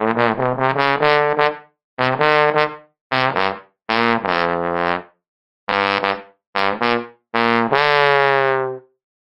Mm-hmm.